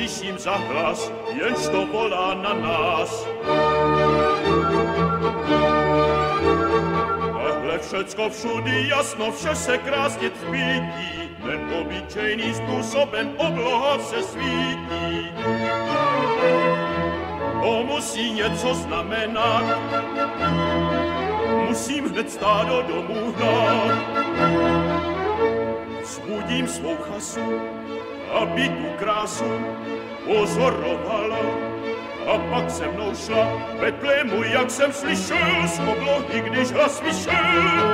Slyším za hlas, jenž to volá na nás? Tahle všecko všudy jasno, vše se krásně tvítí, obyčejný způsobem obloha se svítí. To musí něco znamenat, musím hned stádo domů hnát. Zbudím svou chasu, aby tu krásu pozorovala. A pak se mnou šla Betlému, jak jsem slyšel z oblohy, když hlas vyšel.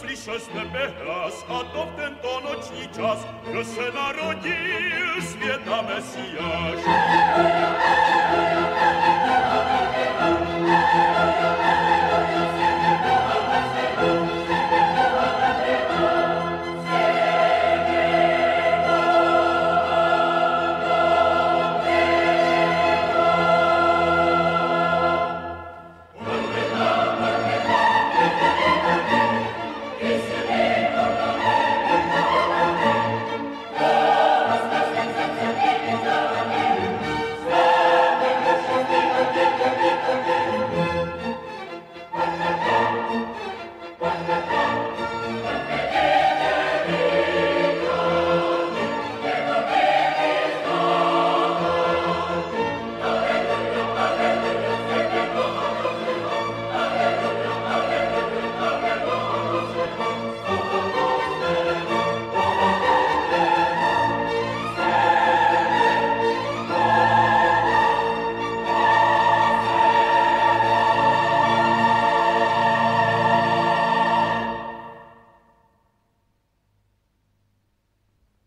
услышал с небес, готов тем то ночный час, что се народил света Мессияш. Thank you.